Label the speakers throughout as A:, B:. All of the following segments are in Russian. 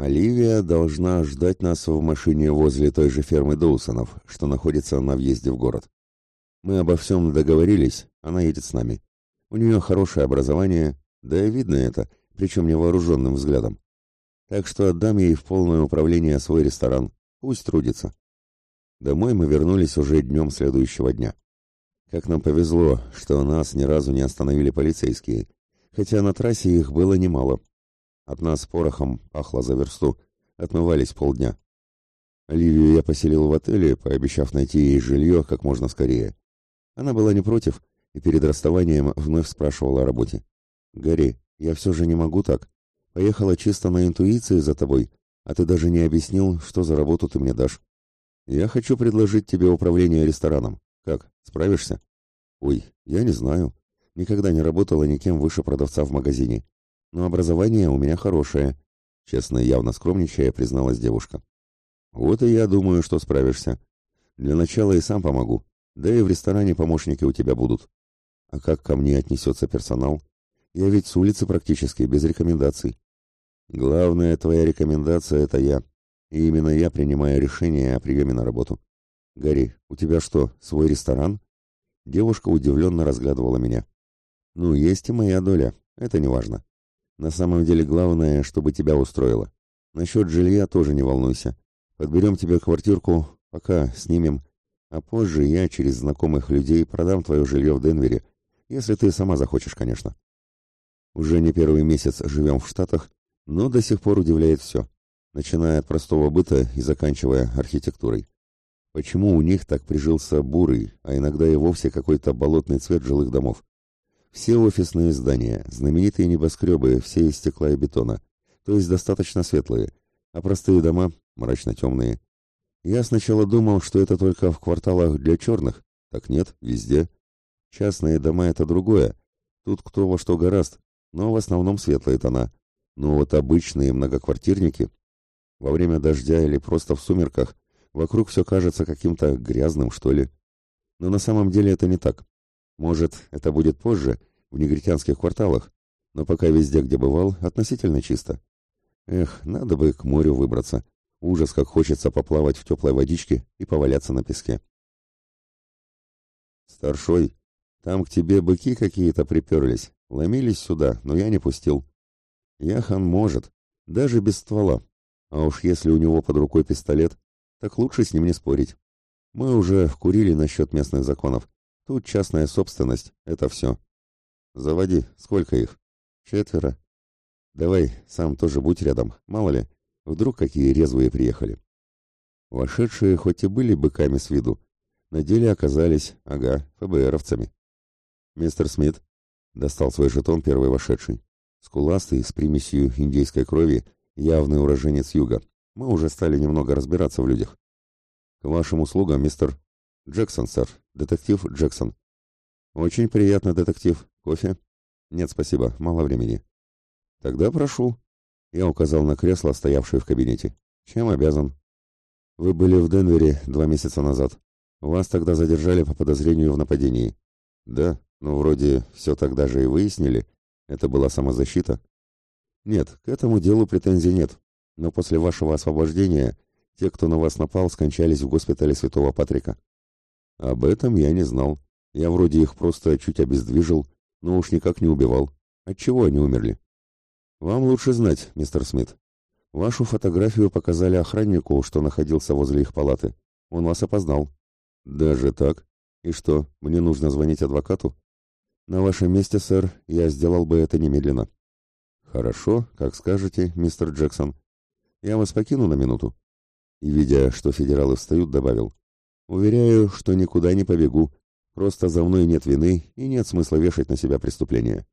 A: Оливия должна ждать нас в машине возле той же фермы Доусонов, что находится на въезде в город. Мы обо всем договорились, она едет с нами. У нее хорошее образование, да и видно это, причем невооруженным взглядом. Так что отдам ей в полное управление свой ресторан, пусть трудится. Домой мы вернулись уже днем следующего дня. Как нам повезло, что нас ни разу не остановили полицейские, хотя на трассе их было немало. От нас порохом пахло за версту, отмывались полдня. Оливию я поселил в отеле, пообещав найти ей жилье как можно скорее. Она была не против и перед расставанием вновь спрашивала о работе. «Гарри, я все же не могу так. Поехала чисто на интуиции за тобой, а ты даже не объяснил, что за работу ты мне дашь. Я хочу предложить тебе управление рестораном. Как, справишься?» «Ой, я не знаю. Никогда не работала никем выше продавца в магазине. Но образование у меня хорошее», — честно и явно скромничая призналась девушка. «Вот и я думаю, что справишься. Для начала и сам помогу. Да и в ресторане помощники у тебя будут. А как ко мне отнесется персонал? Я ведь с улицы практически, без рекомендаций. Главная твоя рекомендация — это я. И именно я принимаю решение о приеме на работу. Гарри, у тебя что, свой ресторан? Девушка удивленно разглядывала меня. Ну, есть и моя доля, это не важно. На самом деле главное, чтобы тебя устроило. Насчет жилья тоже не волнуйся. Подберем тебе квартирку, пока снимем а позже я через знакомых людей продам твое жилье в Денвере, если ты сама захочешь, конечно. Уже не первый месяц живем в Штатах, но до сих пор удивляет все, начиная от простого быта и заканчивая архитектурой. Почему у них так прижился бурый, а иногда и вовсе какой-то болотный цвет жилых домов? Все офисные здания, знаменитые небоскребы, все из стекла и бетона, то есть достаточно светлые, а простые дома мрачно-темные. Я сначала думал, что это только в кварталах для черных. Так нет, везде. Частные дома — это другое. Тут кто во что гораст, но в основном светлые тона. Но вот обычные многоквартирники... Во время дождя или просто в сумерках вокруг все кажется каким-то грязным, что ли. Но на самом деле это не так. Может, это будет позже, в негритянских кварталах, но пока везде, где бывал, относительно чисто. Эх, надо бы к морю выбраться. Ужас, как хочется поплавать в теплой водичке и поваляться на песке. Старшой, там к тебе быки какие-то приперлись, ломились сюда, но я не пустил. Яхан может, даже без ствола. А уж если у него под рукой пистолет, так лучше с ним не спорить. Мы уже вкурили насчет местных законов. Тут частная собственность, это все. Заводи, сколько их? Четверо. Давай, сам тоже будь рядом, мало ли. Вдруг какие резвые приехали. Вошедшие хоть и были быками с виду, на деле оказались, ага, ФБРовцами. Мистер Смит достал свой жетон первый вошедший. Скуластый, с примесью индейской крови, явный уроженец юга. Мы уже стали немного разбираться в людях. К вашим услугам, мистер Джексон, сэр. Детектив Джексон. Очень приятно, детектив. Кофе? Нет, спасибо, мало времени. Тогда прошу. Я указал на кресло, стоявшее в кабинете. Чем обязан? Вы были в Денвере два месяца назад. Вас тогда задержали по подозрению в нападении. Да, ну вроде все тогда же и выяснили. Это была самозащита. Нет, к этому делу претензий нет. Но после вашего освобождения те, кто на вас напал, скончались в госпитале Святого Патрика. Об этом я не знал. Я вроде их просто чуть обездвижил, но уж никак не убивал. Отчего они умерли? Вам лучше знать, мистер Смит. Вашу фотографию показали охраннику, что находился возле их палаты. Он вас опознал. Даже так? И что, мне нужно звонить адвокату? На вашем месте, сэр, я сделал бы это немедленно. Хорошо, как скажете, мистер Джексон. Я вас покину на минуту. И, видя, что федералы встают, добавил. Уверяю, что никуда не побегу. Просто за мной нет вины и нет смысла вешать на себя преступление.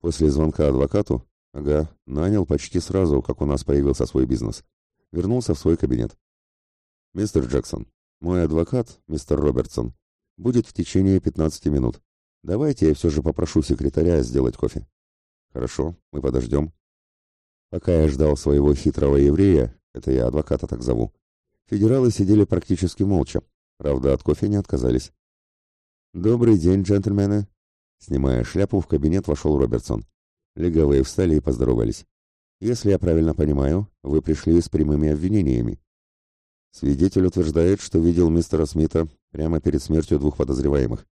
A: После звонка адвокату Ага, нанял почти сразу, как у нас появился свой бизнес. Вернулся в свой кабинет. Мистер Джексон, мой адвокат, мистер Робертсон, будет в течение 15 минут. Давайте я все же попрошу секретаря сделать кофе. Хорошо, мы подождем. Пока я ждал своего хитрого еврея, это я адвоката так зову, федералы сидели практически молча. Правда, от кофе не отказались. «Добрый день, джентльмены!» Снимая шляпу, в кабинет вошел Робертсон. Легавые встали и поздоровались. Если я правильно понимаю, вы пришли с прямыми обвинениями. Свидетель утверждает, что видел мистера Смита прямо перед смертью двух подозреваемых.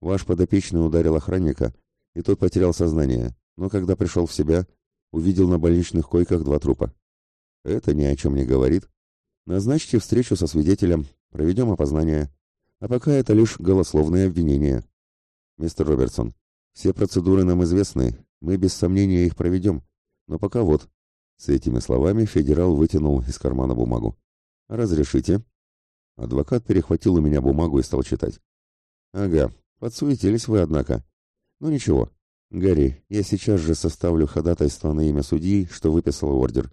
A: Ваш подопечный ударил охранника, и тот потерял сознание, но когда пришел в себя, увидел на больничных койках два трупа. Это ни о чем не говорит. Назначьте встречу со свидетелем, проведем опознание. А пока это лишь голословные обвинения. Мистер Робертсон, все процедуры нам известны, мы без сомнения их проведем. Но пока вот. С этими словами федерал вытянул из кармана бумагу. «Разрешите?» Адвокат перехватил у меня бумагу и стал читать. «Ага, подсуетились вы, однако. Ну ничего. Гарри, я сейчас же составлю ходатайство на имя судьи, что выписал ордер.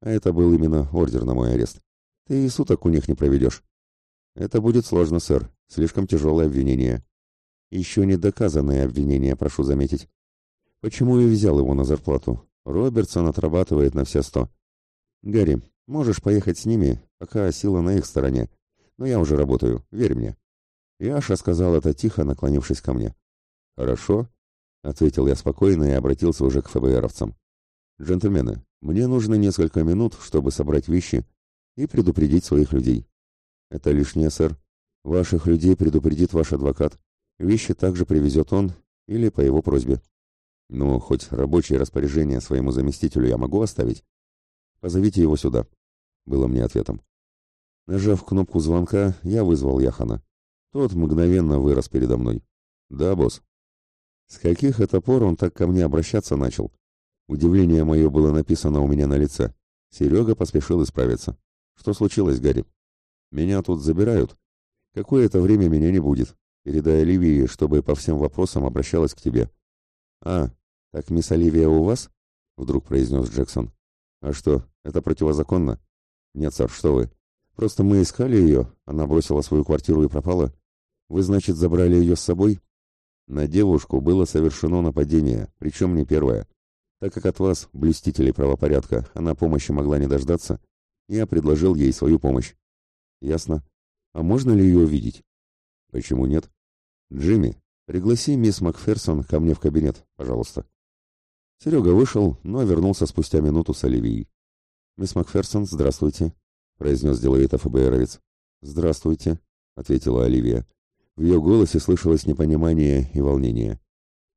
A: А это был именно ордер на мой арест. Ты и суток у них не проведешь». «Это будет сложно, сэр. Слишком тяжелое обвинение». «Еще не доказанное обвинение, прошу заметить. Почему я взял его на зарплату? Робертсон отрабатывает на все сто. Гарри, можешь поехать с ними, пока сила на их стороне. Но я уже работаю, верь мне. Яша сказал это тихо, наклонившись ко мне. Хорошо, ответил я спокойно и обратился уже к ФБРовцам. Джентльмены, мне нужно несколько минут, чтобы собрать вещи и предупредить своих людей. Это лишнее, сэр. Ваших людей предупредит ваш адвокат. Вещи также привезет он или по его просьбе. Ну, хоть рабочее распоряжение своему заместителю я могу оставить? Позовите его сюда, было мне ответом. Нажав кнопку звонка, я вызвал Яхана. Тот мгновенно вырос передо мной. Да, босс. С каких это пор он так ко мне обращаться начал? Удивление мое было написано у меня на лице. Серега поспешил исправиться. Что случилось, Гарри? Меня тут забирают. Какое-то время меня не будет. Передай Оливии, чтобы по всем вопросам обращалась к тебе. А, «Так мисс Оливия у вас?» — вдруг произнес Джексон. «А что, это противозаконно?» «Нет, сэр, что вы. Просто мы искали ее, она бросила свою квартиру и пропала. Вы, значит, забрали ее с собой?» «На девушку было совершено нападение, причем не первое. Так как от вас, блюстителей правопорядка, она помощи могла не дождаться, я предложил ей свою помощь». «Ясно. А можно ли ее увидеть?» «Почему нет?» «Джимми, пригласи мисс Макферсон ко мне в кабинет, пожалуйста». Серега вышел, но вернулся спустя минуту с Оливией. «Мисс Макферсон, здравствуйте», — произнес деловито ФБРовец. «Здравствуйте», — ответила Оливия. В ее голосе слышалось непонимание и волнение.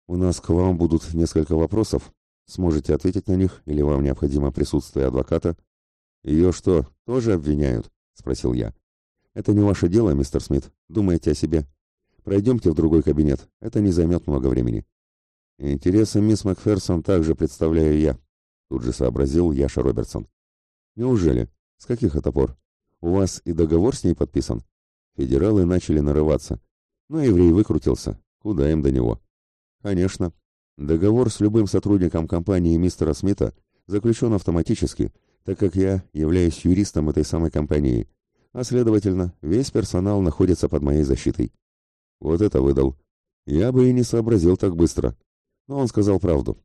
A: «У нас к вам будут несколько вопросов. Сможете ответить на них, или вам необходимо присутствие адвоката?» «Ее что, тоже обвиняют?» — спросил я. «Это не ваше дело, мистер Смит. Думайте о себе. Пройдемте в другой кабинет. Это не займет много времени». Интересы мисс Макферсон также представляю я, тут же сообразил Яша Робертсон. Неужели? С каких это пор? У вас и договор с ней подписан? Федералы начали нарываться. Но еврей выкрутился. Куда им до него? Конечно. Договор с любым сотрудником компании мистера Смита заключен автоматически, так как я являюсь юристом этой самой компании, а следовательно, весь персонал находится под моей защитой. Вот это выдал. Я бы и не сообразил так быстро. Но он сказал правду.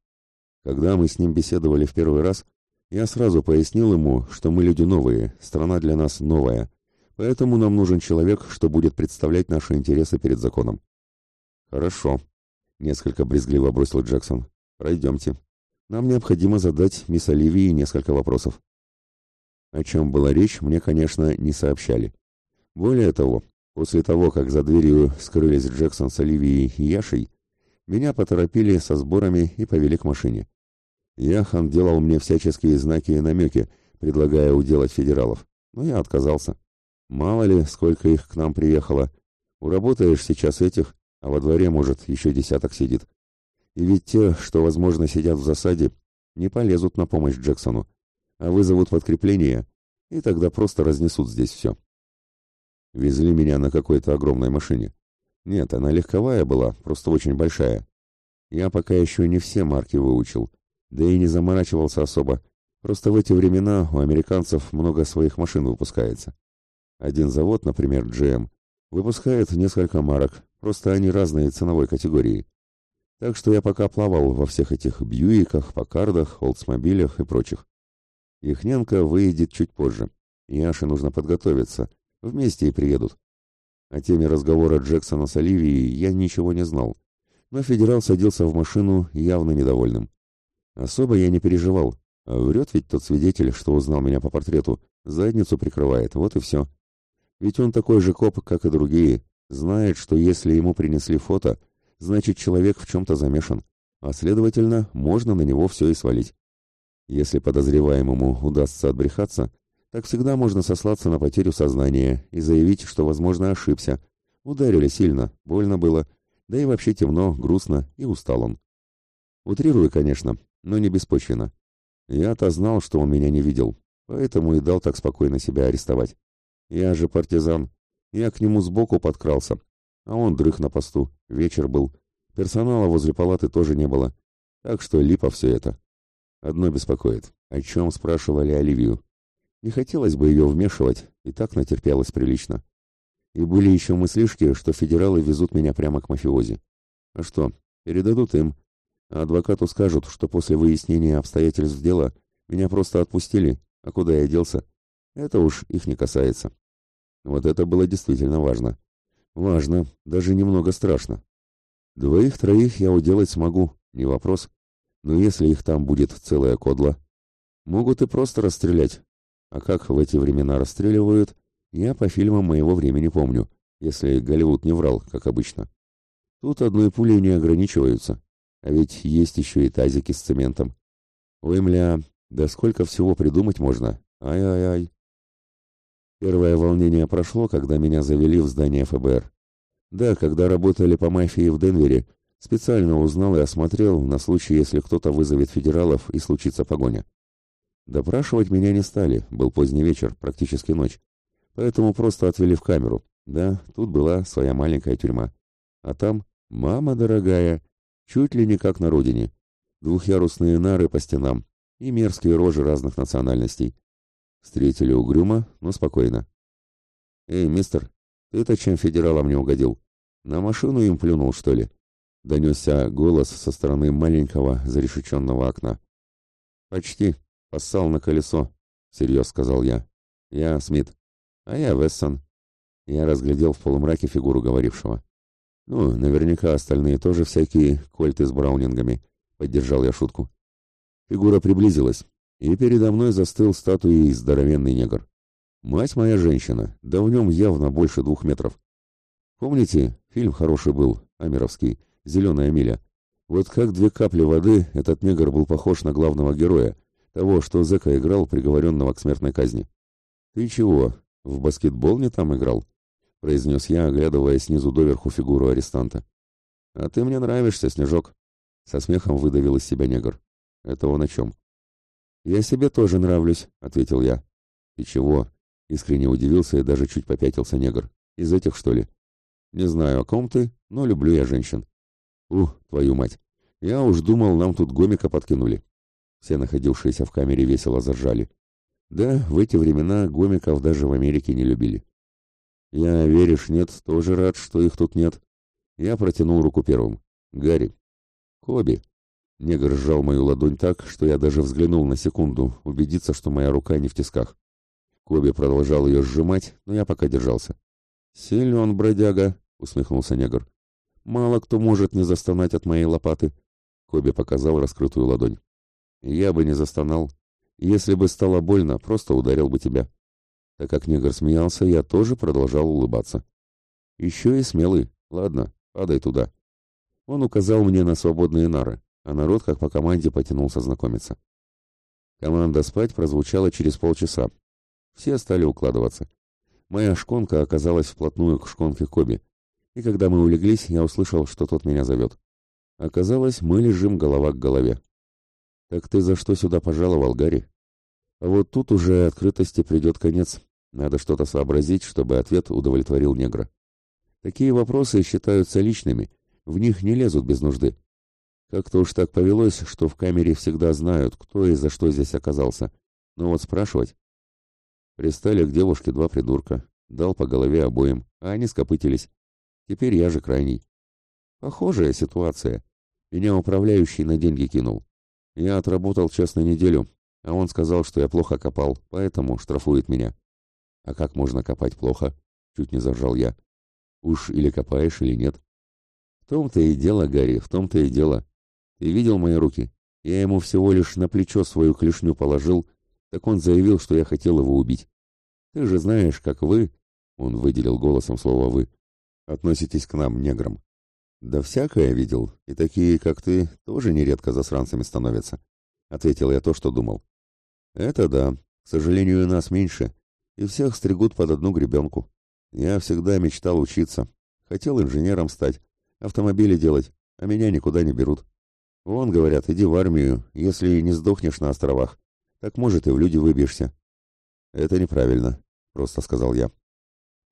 A: Когда мы с ним беседовали в первый раз, я сразу пояснил ему, что мы люди новые, страна для нас новая, поэтому нам нужен человек, что будет представлять наши интересы перед законом. Хорошо, несколько брезгливо бросил Джексон. Пройдемте. Нам необходимо задать мисс Оливии несколько вопросов. О чем была речь, мне, конечно, не сообщали. Более того, после того, как за дверью скрылись Джексон с Оливией и Яшей, меня поторопили со сборами и повели к машине. Яхан делал мне всяческие знаки и намеки, предлагая уделать федералов, но я отказался. Мало ли, сколько их к нам приехало. Уработаешь сейчас этих, а во дворе, может, еще десяток сидит. И ведь те, что, возможно, сидят в засаде, не полезут на помощь Джексону, а вызовут подкрепление, и тогда просто разнесут здесь все. Везли меня на какой-то огромной машине. Нет, она легковая была, просто очень большая. Я пока еще не все марки выучил, да и не заморачивался особо. Просто в эти времена у американцев много своих машин выпускается. Один завод, например, GM, выпускает несколько марок, просто они разные ценовой категории. Так что я пока плавал во всех этих Бьюиках, Покардах, Олдсмобилях и прочих. Ихненко выйдет чуть позже. Яше нужно подготовиться. Вместе и приедут. О теме разговора Джексона с Оливией я ничего не знал, но федерал садился в машину явно недовольным. Особо я не переживал, врет ведь тот свидетель, что узнал меня по портрету, задницу прикрывает, вот и все. Ведь он такой же коп, как и другие, знает, что если ему принесли фото, значит человек в чем-то замешан, а следовательно, можно на него все и свалить. Если подозреваемому удастся отбрехаться, так всегда можно сослаться на потерю сознания и заявить, что, возможно, ошибся. Ударили сильно, больно было, да и вообще темно, грустно и устал он. Утрирую, конечно, но не беспочвенно. Я-то знал, что он меня не видел, поэтому и дал так спокойно себя арестовать. Я же партизан. Я к нему сбоку подкрался. А он дрых на посту. Вечер был. Персонала возле палаты тоже не было. Так что липо все это. Одно беспокоит. О чем спрашивали Оливию? Не хотелось бы ее вмешивать, и так натерпелась прилично. И были еще мыслишки, что федералы везут меня прямо к мафиози. А что, передадут им. А адвокату скажут, что после выяснения обстоятельств дела меня просто отпустили, а куда я делся, это уж их не касается. Вот это было действительно важно. Важно, даже немного страшно. Двоих-троих я уделать смогу, не вопрос. Но если их там будет целая кодла, могут и просто расстрелять. А как в эти времена расстреливают, я по фильмам моего времени помню, если Голливуд не врал, как обычно. Тут одной пулей не ограничиваются. А ведь есть еще и тазики с цементом. Ой, мля, да сколько всего придумать можно. Ай-ай-ай. Первое волнение прошло, когда меня завели в здание ФБР. Да, когда работали по мафии в Денвере, специально узнал и осмотрел на случай, если кто-то вызовет федералов и случится погоня. Допрашивать меня не стали, был поздний вечер, практически ночь. Поэтому просто отвели в камеру. Да, тут была своя маленькая тюрьма. А там, мама дорогая, чуть ли не как на родине. Двухъярусные нары по стенам и мерзкие рожи разных национальностей. Встретили угрюмо, но спокойно. «Эй, мистер, ты-то чем федералам не угодил? На машину им плюнул, что ли?» Донесся голос со стороны маленького зарешеченного окна. «Почти. Поссал на колесо», — всерьез сказал я. «Я Смит. А я Вессон». Я разглядел в полумраке фигуру говорившего. «Ну, наверняка остальные тоже всякие кольты с браунингами», — поддержал я шутку. Фигура приблизилась, и передо мной застыл статуей здоровенный негр. Мать моя женщина, да в нем явно больше двух метров. Помните, фильм хороший был, Амеровский, «Зеленая миля». Вот как две капли воды этот негр был похож на главного героя, того, что Зека играл, приговоренного к смертной казни. «Ты чего, в баскетбол не там играл?» — произнес я, оглядывая снизу доверху фигуру арестанта. «А ты мне нравишься, Снежок», — со смехом выдавил из себя негр. «Это он о чем?» «Я себе тоже нравлюсь», — ответил я. «И чего?» — искренне удивился и даже чуть попятился негр. «Из этих, что ли?» «Не знаю, о ком ты, но люблю я женщин». «Ух, твою мать! Я уж думал, нам тут гомика подкинули». Все находившиеся в камере весело заржали. Да, в эти времена гомиков даже в Америке не любили. Я, веришь, нет, тоже рад, что их тут нет. Я протянул руку первым. Гарри. Коби. Негр сжал мою ладонь так, что я даже взглянул на секунду, убедиться, что моя рука не в тисках. Коби продолжал ее сжимать, но я пока держался. «Силен, бродяга», — усмехнулся негр. «Мало кто может не застонать от моей лопаты». Коби показал раскрытую ладонь. «Я бы не застонал. Если бы стало больно, просто ударил бы тебя». Так как негр смеялся, я тоже продолжал улыбаться. «Еще и смелый. Ладно, падай туда». Он указал мне на свободные нары а народ, как по команде, потянулся знакомиться. Команда спать прозвучала через полчаса. Все стали укладываться. Моя шконка оказалась вплотную к шконке Коби, и когда мы улеглись, я услышал, что тот меня зовет. Оказалось, мы лежим голова к голове. «Так ты за что сюда пожаловал, Гарри?» А вот тут уже открытости придет конец. Надо что-то сообразить, чтобы ответ удовлетворил негра. Такие вопросы считаются личными, в них не лезут без нужды. Как-то уж так повелось, что в камере всегда знают, кто и за что здесь оказался. Но вот спрашивать... Пристали к девушке два придурка. Дал по голове обоим, а они скопытились. Теперь я же крайний. Похожая ситуация. Меня управляющий на деньги кинул. Я отработал честно неделю, а он сказал, что я плохо копал, поэтому штрафует меня. А как можно копать плохо? Чуть не заржал я. Уж или копаешь, или нет. В том-то и дело, Гарри, в том-то и дело. Ты видел мои руки? Я ему всего лишь на плечо свою клешню положил, так он заявил, что я хотел его убить. Ты же знаешь, как вы, он выделил голосом слово «вы», относитесь к нам, неграм. Да всякое видел, и такие, как ты, тоже нередко засранцами становятся. Ответил я то, что думал. Это да, к сожалению, нас меньше, и всех стригут под одну гребенку. Я всегда мечтал учиться, хотел инженером стать, автомобили делать, а меня никуда не берут. Вон, говорят, иди в армию, если не сдохнешь на островах, так, может, и в люди выбьешься. Это неправильно, просто сказал я.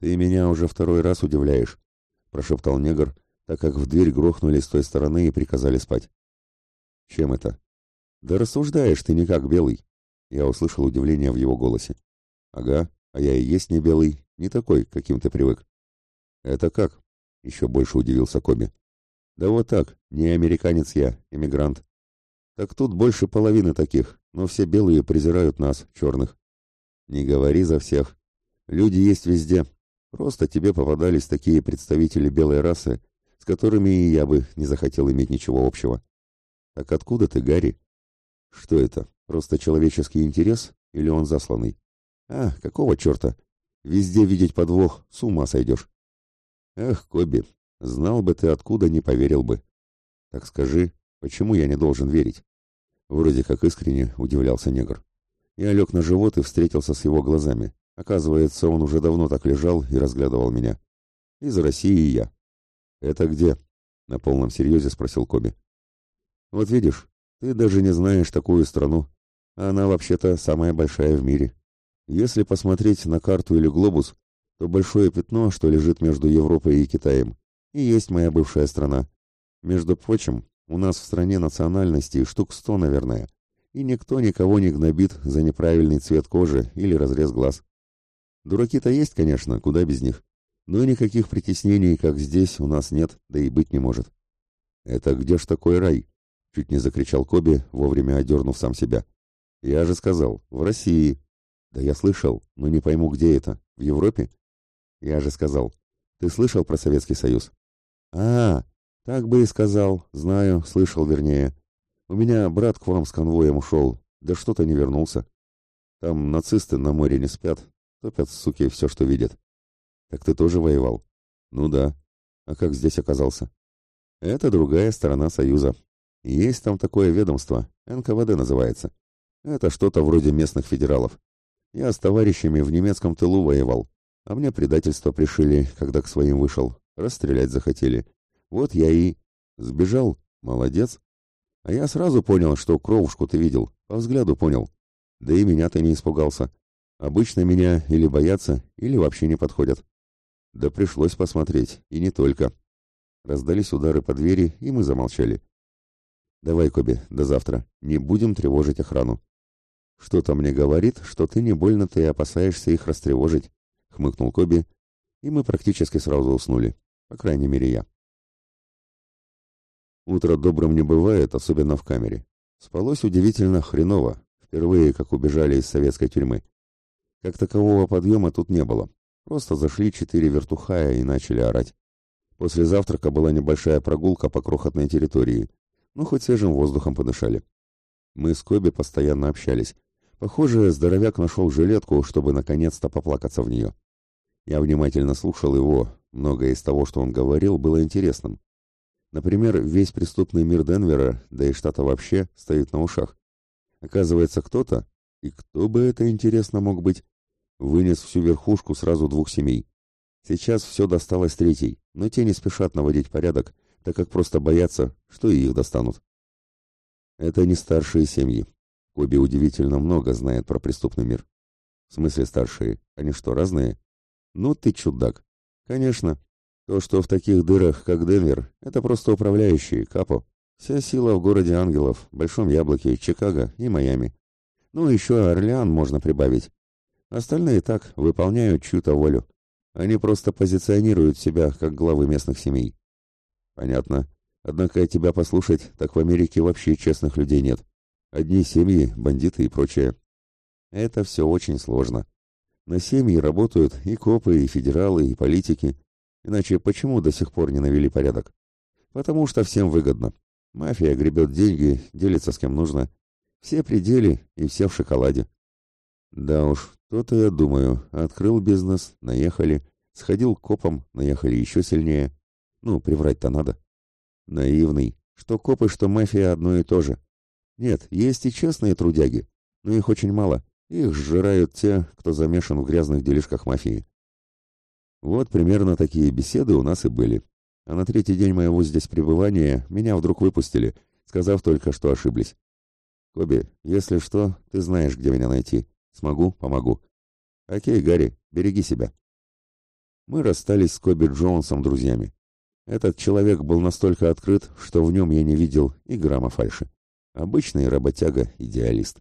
A: Ты меня уже второй раз удивляешь, прошептал негр, так как в дверь грохнули с той стороны и приказали спать. Чем это? Да рассуждаешь ты не как белый. Я услышал удивление в его голосе. Ага, а я и есть не белый, не такой, каким ты привык. Это как? Еще больше удивился Коби. Да вот так, не американец я, иммигрант. Так тут больше половины таких, но все белые презирают нас, черных. Не говори за всех. Люди есть везде. Просто тебе попадались такие представители белой расы, с которыми и я бы не захотел иметь ничего общего. Так откуда ты, Гарри? Что это? Просто человеческий интерес или он засланный? А, какого черта? Везде видеть подвох, с ума сойдешь. Эх, Коби, знал бы ты, откуда не поверил бы. Так скажи, почему я не должен верить? Вроде как искренне удивлялся негр. Я лег на живот и встретился с его глазами. Оказывается, он уже давно так лежал и разглядывал меня. Из России я. «Это где?» — на полном серьезе спросил Коби. «Вот видишь, ты даже не знаешь такую страну. Она вообще-то самая большая в мире. Если посмотреть на карту или глобус, то большое пятно, что лежит между Европой и Китаем, и есть моя бывшая страна. Между прочим, у нас в стране национальностей штук сто, наверное, и никто никого не гнобит за неправильный цвет кожи или разрез глаз. Дураки-то есть, конечно, куда без них, но никаких притеснений, как здесь, у нас нет, да и быть не может. «Это где ж такой рай?» — чуть не закричал Коби, вовремя одернув сам себя. «Я же сказал, в России». «Да я слышал, но не пойму, где это. В Европе?» «Я же сказал. Ты слышал про Советский Союз?» «А, так бы и сказал. Знаю, слышал, вернее. У меня брат к вам с конвоем ушел, да что-то не вернулся. Там нацисты на море не спят, топят, суки, все, что видят. Так ты тоже воевал? Ну да. А как здесь оказался? Это другая сторона Союза. Есть там такое ведомство, НКВД называется. Это что-то вроде местных федералов. Я с товарищами в немецком тылу воевал, а мне предательство пришили, когда к своим вышел. Расстрелять захотели. Вот я и... Сбежал. Молодец. А я сразу понял, что кровушку ты видел. По взгляду понял. Да и меня ты не испугался. Обычно меня или боятся, или вообще не подходят. Да пришлось посмотреть, и не только. Раздались удары по двери, и мы замолчали. Давай, Коби, до завтра. Не будем тревожить охрану. Что-то мне говорит, что ты не больно-то и опасаешься их растревожить, хмыкнул Коби, и мы практически сразу уснули. По крайней мере, я. Утро добрым не бывает, особенно в камере. Спалось удивительно хреново, впервые как убежали из советской тюрьмы. Как такового подъема тут не было. Просто зашли четыре вертухая и начали орать. После завтрака была небольшая прогулка по крохотной территории. Ну, хоть свежим воздухом подышали. Мы с Коби постоянно общались. Похоже, здоровяк нашел жилетку, чтобы наконец-то поплакаться в нее. Я внимательно слушал его. Многое из того, что он говорил, было интересным. Например, весь преступный мир Денвера, да и штата вообще, стоит на ушах. Оказывается, кто-то, и кто бы это интересно мог быть, вынес всю верхушку сразу двух семей. Сейчас все досталось третьей, но те не спешат наводить порядок, так как просто боятся, что и их достанут. Это не старшие семьи. Коби удивительно много знает про преступный мир. В смысле старшие? Они что, разные? Ну ты чудак. Конечно, то, что в таких дырах, как Денвер, это просто управляющие, капо. Вся сила в городе ангелов, Большом Яблоке, Чикаго и Майами. Ну, еще Орлеан можно прибавить. Остальные так, выполняют чью-то волю. Они просто позиционируют себя как главы местных семей. Понятно. Однако тебя послушать, так в Америке вообще честных людей нет. Одни семьи, бандиты и прочее. Это все очень сложно. На семьи работают и копы, и федералы, и политики. Иначе почему до сих пор не навели порядок? Потому что всем выгодно. Мафия гребет деньги, делится с кем нужно. Все пределы и все в шоколаде. Да уж, то-то я думаю. Открыл бизнес, наехали. Сходил к копам, наехали еще сильнее. Ну, приврать-то надо. Наивный. Что копы, что мафия одно и то же. Нет, есть и честные трудяги, но их очень мало. Их сжирают те, кто замешан в грязных делишках мафии. Вот примерно такие беседы у нас и были. А на третий день моего здесь пребывания меня вдруг выпустили, сказав только, что ошиблись. «Коби, если что, ты знаешь, где меня найти. Смогу, помогу». «Окей, Гарри, береги себя». Мы расстались с Коби Джонсом друзьями. Этот человек был настолько открыт, что в нем я не видел и грамма фальши. Обычный работяга-идеалист.